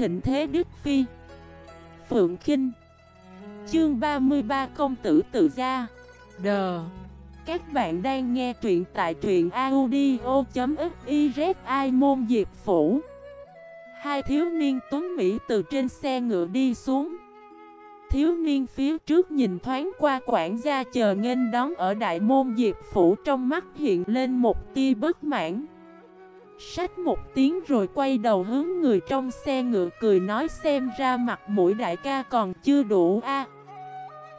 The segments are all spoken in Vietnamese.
thịnh thế Đức Phi. Phượng Kinh. Chương 33 Công tử tự gia. Đờ Các bạn đang nghe truyện tại truyện audio.xyz Ai môn diệp phủ. Hai thiếu niên tuấn Mỹ từ trên xe ngựa đi xuống. Thiếu niên phía trước nhìn thoáng qua quản gia chờ nghênh đón ở đại môn diệp phủ trong mắt hiện lên một tia bất mãn. Sách một tiếng rồi quay đầu hướng người trong xe ngựa cười nói xem ra mặt mũi đại ca còn chưa đủ a.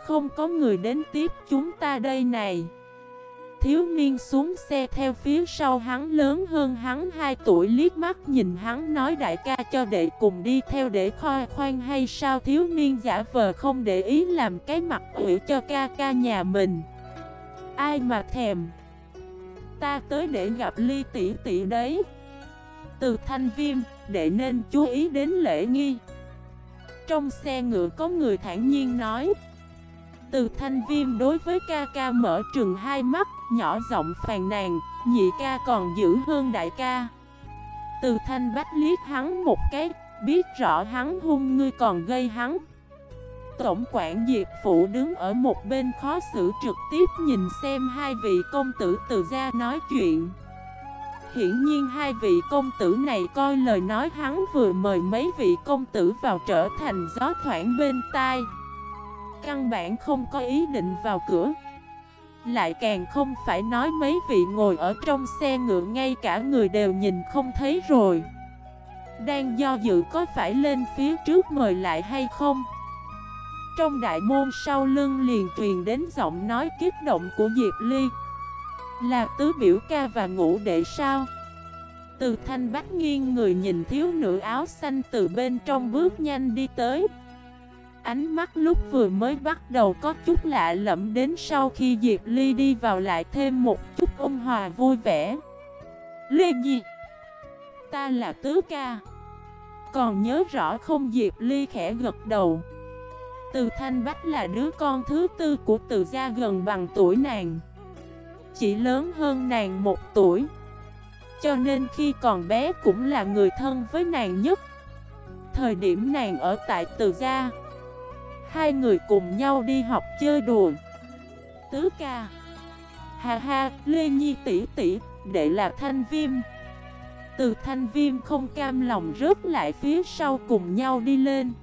Không có người đến tiếp chúng ta đây này. Thiếu niên xuống xe theo phía sau hắn lớn hơn hắn 2 tuổi liếc mắt nhìn hắn nói đại ca cho đệ cùng đi theo để khoai khoan hay sao? Thiếu niên giả vờ không để ý làm cái mặt ủy cho ca ca nhà mình. Ai mà thèm? Ta tới để gặp ly tỷ tỷ đấy. Từ thanh viêm, đệ nên chú ý đến lễ nghi. Trong xe ngựa có người thản nhiên nói. Từ thanh viêm đối với ca ca mở trừng hai mắt Nhỏ giọng phàn nàn Nhị ca còn dữ hơn đại ca. Từ thanh bách liếc hắn một cái Biết rõ hắn hung ngươi còn gây hắn Tổng quản Diệp Phụ đứng ở một bên khó xử trực tiếp nhìn xem hai vị công tử từ ra nói chuyện. Hiển nhiên hai vị công tử này coi lời nói hắn vừa mời mấy vị công tử vào trở thành gió thoảng bên tai. Căn bản không có ý định vào cửa. Lại càng không phải nói mấy vị ngồi ở trong xe ngựa ngay cả người đều nhìn không thấy rồi. Đang do dự có phải lên phía trước mời lại hay không? Trong đại môn sau lưng liền truyền đến giọng nói kích động của Diệp Ly. Là tứ biểu ca và ngũ đệ sao? Từ thanh bách nghiêng người nhìn thiếu nữ áo xanh từ bên trong bước nhanh đi tới. Ánh mắt lúc vừa mới bắt đầu có chút lạ lẫm đến sau khi Diệp Ly đi vào lại thêm một chút ôn hòa vui vẻ. Ly gì? Ta là tứ ca. Còn nhớ rõ không? Diệp Ly khẽ gật đầu từ Thanh Bách là đứa con thứ tư của từ gia gần bằng tuổi nàng. Chỉ lớn hơn nàng một tuổi. Cho nên khi còn bé cũng là người thân với nàng nhất. Thời điểm nàng ở tại từ gia Hai người cùng nhau đi học chơi đùa. Tứ ca. Ha ha, Lê Nhi tỷ tỷ, đệ là Thanh Viêm. Từ Thanh Viêm không cam lòng rớt lại phía sau cùng nhau đi lên.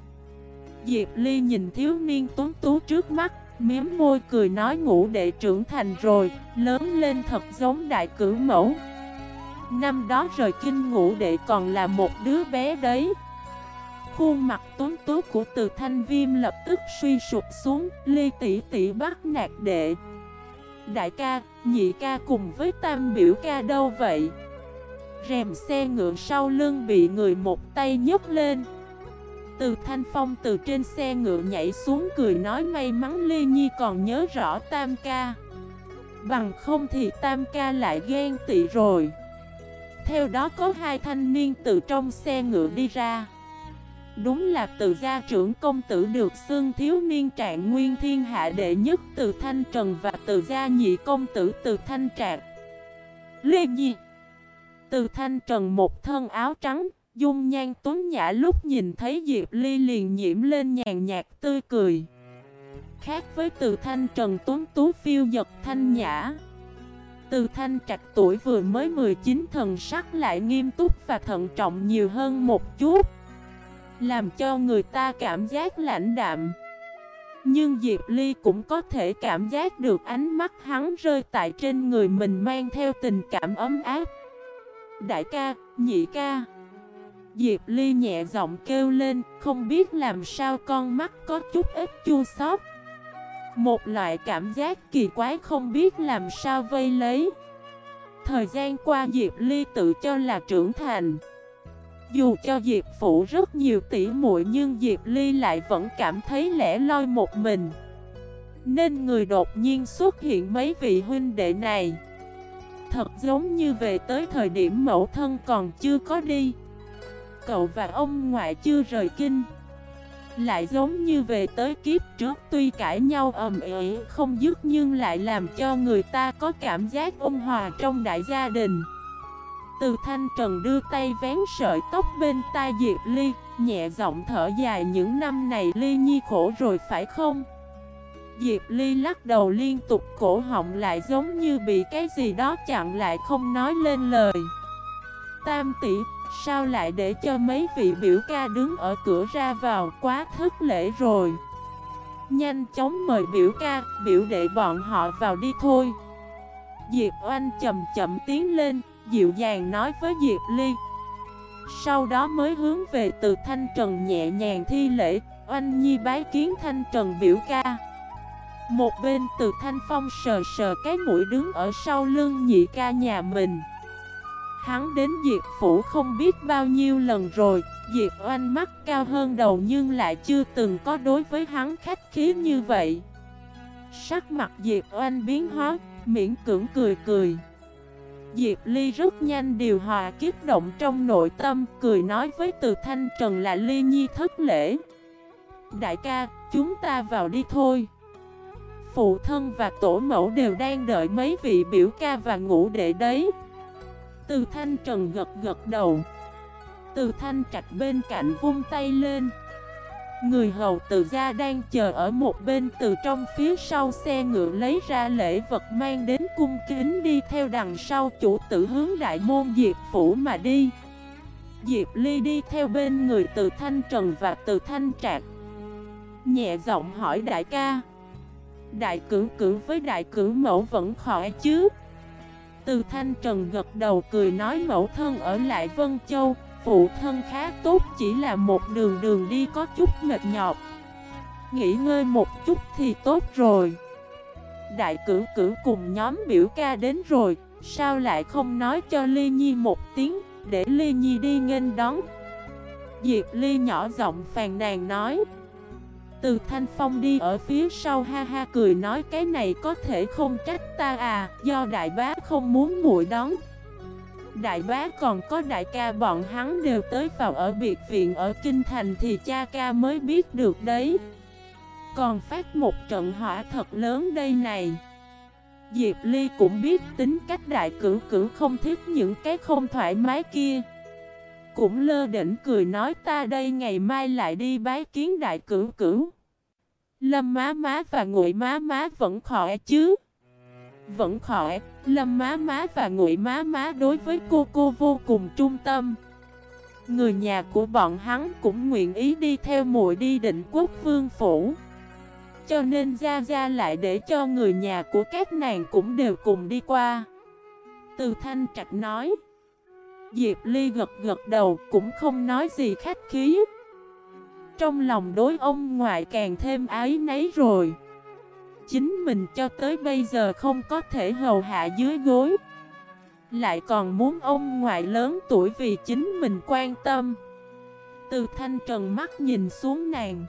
Diệp Ly nhìn thiếu niên tuấn tú trước mắt, miếm môi cười nói ngủ đệ trưởng thành rồi, lớn lên thật giống đại cử mẫu. Năm đó rời kinh ngủ đệ còn là một đứa bé đấy. Khuôn mặt tuấn tú của từ thanh viêm lập tức suy sụp xuống, ly tỷ tỷ bắt nạt đệ. Đại ca, nhị ca cùng với tam biểu ca đâu vậy? Rèm xe ngựa sau lưng bị người một tay nhấc lên. Từ Thanh Phong từ trên xe ngựa nhảy xuống cười nói may mắn Lê Nhi còn nhớ rõ Tam Ca. Bằng không thì Tam Ca lại ghen tị rồi. Theo đó có hai thanh niên từ trong xe ngựa đi ra. Đúng là từ gia trưởng công tử được xưng thiếu niên trạng nguyên thiên hạ đệ nhất từ Thanh Trần và từ gia nhị công tử từ Thanh Trạc. Lê Nhi. Từ Thanh Trần một thân áo trắng Dung nhan tuấn nhã lúc nhìn thấy Diệp Ly liền nhiễm lên nhàn nhạt tươi cười. Khác với từ thanh trần tuấn tú phiêu giật thanh nhã. Từ thanh trạch tuổi vừa mới 19 thần sắc lại nghiêm túc và thận trọng nhiều hơn một chút Làm cho người ta cảm giác lãnh đạm. Nhưng Diệp Ly cũng có thể cảm giác được ánh mắt hắn rơi tại trên người mình mang theo tình cảm ấm áp. Đại ca, nhị ca Diệp Ly nhẹ giọng kêu lên, không biết làm sao con mắt có chút ít chua xót. Một loại cảm giác kỳ quái không biết làm sao vây lấy. Thời gian qua Diệp Ly tự cho là trưởng thành. Dù cho Diệp phủ rất nhiều tỉ muội nhưng Diệp Ly lại vẫn cảm thấy lẻ loi một mình. Nên người đột nhiên xuất hiện mấy vị huynh đệ này. Thật giống như về tới thời điểm mẫu thân còn chưa có đi cậu và ông ngoại chưa rời kinh. Lại giống như về tới kiếp trước Tuy cãi nhau ầm ĩ không dứt Nhưng lại làm cho người ta có cảm giác ôn hòa trong đại gia đình. Từ thanh trần đưa tay vén sợi tóc bên tai Diệp Ly Nhẹ giọng thở dài những năm này Ly Nhi khổ rồi phải không? Diệp Ly lắc đầu liên tục cổ họng lại giống như bị cái gì đó chặn lại không nói lên lời. Tam tỷ, sao lại để cho mấy vị biểu ca đứng ở cửa ra vào quá thức lễ rồi? Nhanh chóng mời biểu ca, biểu đệ bọn họ vào đi thôi. Diệp Oanh chậm chậm tiến lên, dịu dàng nói với Diệp Ly. Sau đó mới hướng về từ Thanh Trần nhẹ nhàng thi lễ Oanh Nhi bái kiến Thanh Trần biểu ca. Một bên từ Thanh Phong sờ sờ cái mũi đứng ở sau lưng nhị ca nhà mình. Hắn đến Diệp Phủ không biết bao nhiêu lần rồi. Diệp Oanh mắt cao hơn đầu nhưng lại chưa từng có đối với hắn khách khí như vậy. Sắc mặt Diệp Oanh biến hóa, miễn cưỡng cười cười. Diệp Ly rất nhanh điều hòa kiếp động trong nội tâm Cười nói với từ thanh trần là Ly Nhi thất lễ. Đại ca, chúng ta vào đi thôi. Phụ thân và tổ mẫu đều đang đợi mấy vị biểu ca và ngủ đệ đấy. Từ thanh trần gật gật đầu. Từ thanh trạch bên cạnh vung tay lên. Người hầu từ gia đang chờ ở một bên từ trong phía sau xe ngựa lấy ra lễ vật mang đến cung kính đi theo đằng sau chủ tử hướng đại môn Diệp Phủ mà đi. Diệp Ly đi theo bên người từ Thanh Trần và từ Thanh Trạc Nhẹ giọng hỏi đại ca, Đại cử cử với đại cử mẫu vẫn khỏi chứ? Từ Thanh Trần gật đầu cười nói mẫu thân ở lại Vân Châu, Phụ thân khá tốt, chỉ là một đường đường đi có chút mệt nhọc. Nghỉ ngơi một chút thì tốt rồi. Đại cử cử cùng nhóm biểu ca đến rồi, Sao lại không nói cho Ly Nhi một tiếng, Để Ly Nhi đi nghênh đón. Diệp Ly nhỏ giọng phàn nàn nói từ Thanh Phong đi ở phía sau ha ha cười nói cái này có thể không trách ta à Do đại bá không muốn muội đón. Đại bá còn có đại ca bọn hắn đều tới vào ở biệt viện ở Kinh Thành thì cha ca mới biết được đấy. Còn phát một trận hỏa thật lớn đây này. Diệp Ly cũng biết tính cách đại cử cử không thích những cái không thoải mái kia. Cũng lơ đỉnh cười nói ta đây ngày mai lại đi bái kiến đại cử cử Lâm má má và ngụy má má vẫn khỏe chứ vẫn khỏe, Lâm má má và Ngụy má má đối với cô cô vô cùng trung tâm. Người nhà của bọn hắn cũng nguyện ý đi theo muội đi định quốc vương phủ. Cho nên Gia Gia lại để cho người nhà của các nàng cũng đều cùng đi qua. Từ Thanh Trạch nói. Diệp Ly gật gật đầu, cũng không nói gì khách khí. Trong lòng đối ông ngoại càng thêm ái nấy rồi. Chính mình cho tới bây giờ không có thể hầu hạ dưới gối. Lại còn muốn ông ngoại lớn tuổi vì chính mình quan tâm. Từ thanh trần mắt nhìn xuống nàng.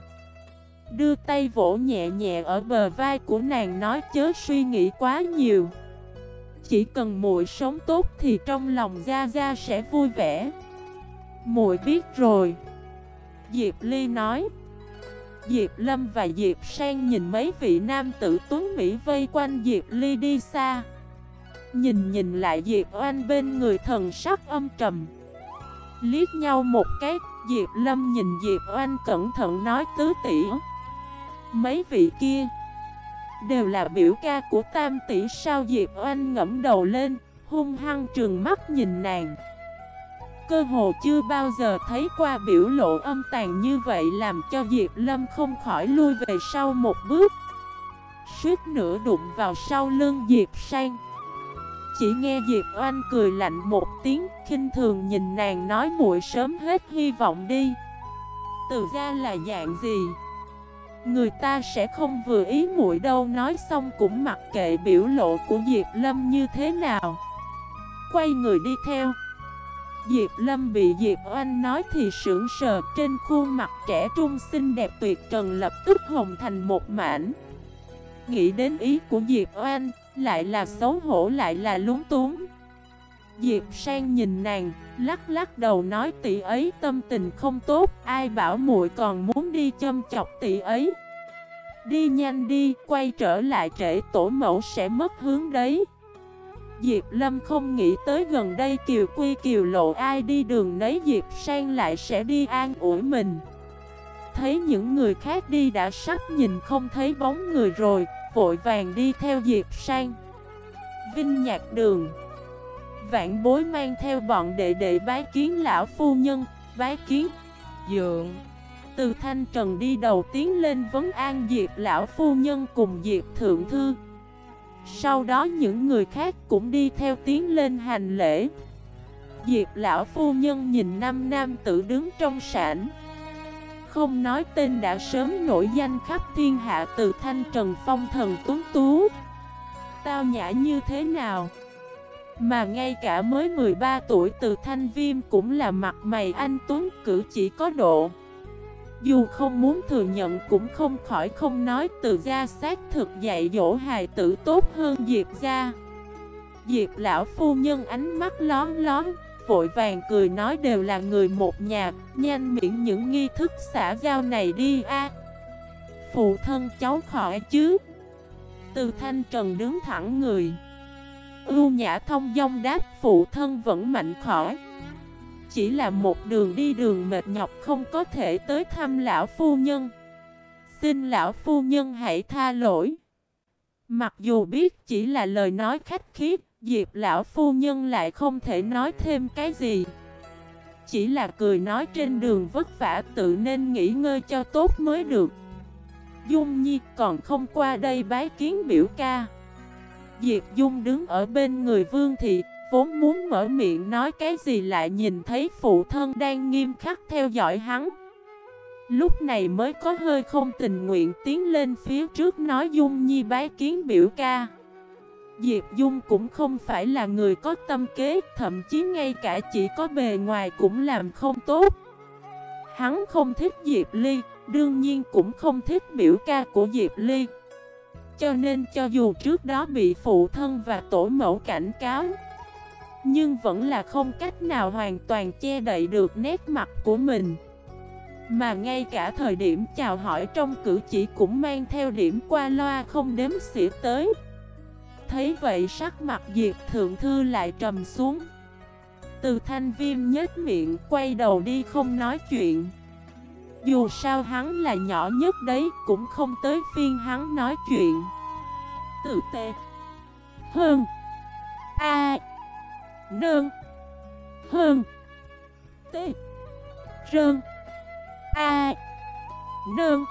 Đưa tay vỗ nhẹ nhẹ ở bờ vai của nàng nói chớ suy nghĩ quá nhiều. Chỉ cần muội sống tốt thì trong lòng Gia Gia sẽ vui vẻ. Muội biết rồi. Diệp Ly nói. Diệp Lâm và Diệp Sang nhìn mấy vị nam tử tuấn Mỹ vây quanh Diệp Ly đi xa. Nhìn nhìn lại Diệp Oanh bên người thần sắc âm trầm. Liếc nhau một cái, Diệp Lâm nhìn Diệp Oanh cẩn thận nói tứ tỷ Mấy vị kia Đều là biểu ca của tam tỷ sao Diệp Oanh ngẫm đầu lên Hung hăng trường mắt nhìn nàng cơ hồ chưa bao giờ thấy qua biểu lộ âm tàn như vậy làm cho Diệp Lâm không khỏi lui về sau một bước. Suýt nữa đụng vào sau lưng Diệp Sang. Chỉ nghe Diệp Oanh cười lạnh một tiếng, khinh thường nhìn nàng nói muội sớm hết hy vọng đi. Từ ra là dạng gì? Người ta sẽ không vừa ý muội đâu nói xong cũng mặc kệ biểu lộ của Diệp Lâm như thế nào. Quay người đi theo. Diệp Lâm bị Diệp Oanh nói thì sững sờ trên khuôn mặt trẻ trung xinh đẹp tuyệt trần lập tức hồng thành một mảnh. Nghĩ đến ý của Diệp Oanh, lại là xấu hổ lại là lúng túng. Diệp Sang nhìn nàng, lắc lắc đầu nói tỷ ấy tâm tình không tốt, ai bảo muội còn muốn đi châm chọc tỷ ấy. Đi nhanh đi, quay trở lại trễ tổ mẫu sẽ mất hướng đấy. Diệp Lâm không nghĩ tới gần đây Kiều Quy Kiều Lộ ai đi đường nấy Diệp Sang lại sẽ đi an ủi mình Thấy những người khác đi đã sắp nhìn không thấy bóng người rồi Vội vàng đi theo Diệp Sang Vinh Nhạc Đường Vạn bối mang theo bọn đệ đệ bái kiến lão phu nhân Bái kiến. Dượng. Từ Thanh Trần đi đầu tiến lên vấn an Diệp lão phu nhân cùng Diệp Thượng Thư. Sau đó những người khác cũng đi theo tiến lên hành lễ. Diệp lão phu nhân nhìn năm nam tử đứng trong sảnh. Không nói tên đã sớm nổi danh khắp thiên hạ từ thanh trần phong thần tuấn tú. Tao nhã như thế nào mà ngay cả mới 13 tuổi từ thanh viêm cũng là mặt mày anh tuấn, cử chỉ có độ. Dù không muốn thừa nhận cũng không khỏi không nói, từ gia xác thực dạy dỗ hài tử tốt hơn Diệp gia. Diệp lão phu nhân ánh mắt lón lón, Vội vàng cười nói đều là người một nhà, Nhanh miễn những nghi thức xã giao này đi a. Phụ thân cháu khỏi chứ. Từ thanh trần đứng thẳng người. Ưu nhã thông dong đáp, phụ thân vẫn mạnh khỏi chỉ là một đường đi đường mệt nhọc không có thể tới thăm lão phu nhân. Xin lão phu nhân hãy tha lỗi. Mặc dù biết chỉ là lời nói khách khí Diệp lão phu nhân lại không thể nói thêm cái gì. Chỉ là cười nói trên đường vất vả tự nên nghỉ ngơi cho tốt mới được. Dung Nhi còn không qua đây bái kiến biểu ca. Diệp Dung đứng ở bên người Vương Thị, Vốn muốn mở miệng nói cái gì lại nhìn thấy phụ thân đang nghiêm khắc theo dõi hắn. Lúc này mới có hơi không tình nguyện tiến lên phía trước nói Dung Nhi bái kiến biểu ca. Diệp Dung cũng không phải là người có tâm kế, Thậm chí ngay cả chỉ có bề ngoài cũng làm không tốt. Hắn không thích Diệp Ly, Đương nhiên cũng không thích biểu ca của Diệp Ly. Cho nên cho dù trước đó bị phụ thân và tổ mẫu cảnh cáo, nhưng vẫn là không cách nào hoàn toàn che đậy được nét mặt của mình. Mà ngay cả thời điểm chào hỏi trong cử chỉ cũng mang theo điểm qua loa không đếm xỉa tới. Thấy vậy sắc mặt Diệp Thượng Thư lại trầm xuống. Từ thanh viêm nhếch miệng quay đầu đi không nói chuyện. Dù sao hắn là nhỏ nhất đấy, cũng không tới phiên hắn nói chuyện. Tự tê. Hơn A. Nương. Hơn T. Rơn. A. Nương.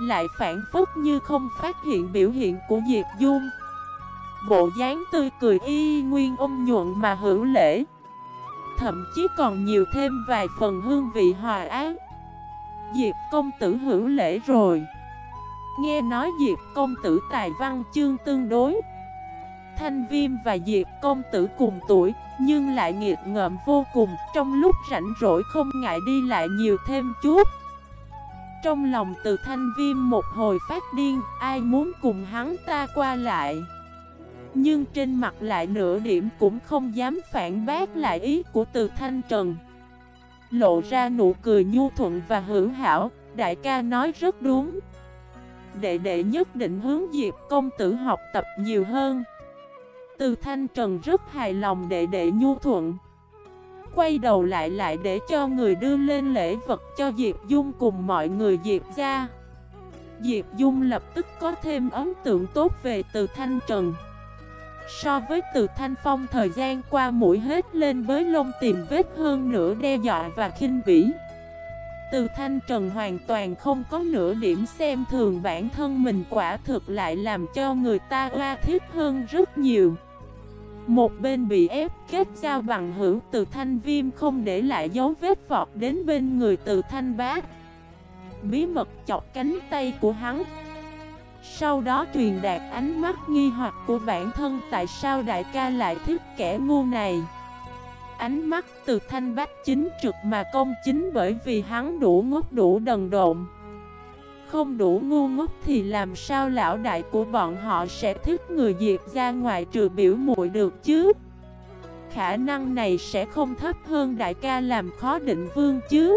Lại phản phức như không phát hiện biểu hiện của Diệp Dung. Bộ dáng tươi cười y nguyên ôm nhuận mà hữu lễ. Thậm chí còn nhiều thêm vài phần hương vị hòa ác. Diệp công tử hữu lễ rồi Nghe nói Diệp công tử tài văn chương tương đối Thanh Viêm và Diệp công tử cùng tuổi, nhưng lại nghiệt ngợm vô cùng, trong lúc rảnh rỗi không ngại đi lại nhiều thêm chút. Trong lòng từ Thanh Viêm một hồi phát điên, ai muốn cùng hắn ta qua lại. Nhưng trên mặt lại nửa điểm cũng không dám phản bác lại ý của từ Thanh Trần. Lộ ra nụ cười nhu thuận và hữu hảo, đại ca nói rất đúng. Đệ đệ nhất định hướng Diệp công tử học tập nhiều hơn. Từ Thanh Trần rất hài lòng đệ đệ nhu thuận Quay đầu lại lại để cho người đưa lên lễ vật cho Diệp Dung cùng mọi người Diệp ra Diệp Dung lập tức có thêm ấn tượng tốt về từ Thanh Trần So với từ Thanh Phong thời gian qua mũi hết lên với lông tìm vết hơn nữa đe dọa và khinh bỉ. Từ Thanh Trần hoàn toàn không có nửa điểm xem thường bản thân mình quả thực lại làm cho người ta oa thiết hơn rất nhiều. Một bên bị ép kết giao bằng hữu, từ thanh viêm không để lại dấu vết vọt đến bên người từ thanh bá Bí mật chọc cánh tay của hắn. Sau đó truyền đạt ánh mắt nghi hoặc của bản thân tại sao đại ca lại thích kẻ ngu này Ánh mắt từ thanh bách chính trực mà công chính bởi vì hắn đủ ngốc đủ đần độn không đủ ngu ngốc thì làm sao lão đại của bọn họ sẽ thích người diệt ra ngoài trừ biểu muội được chứ? Khả năng này sẽ không thấp hơn đại ca làm khó định vương chứ?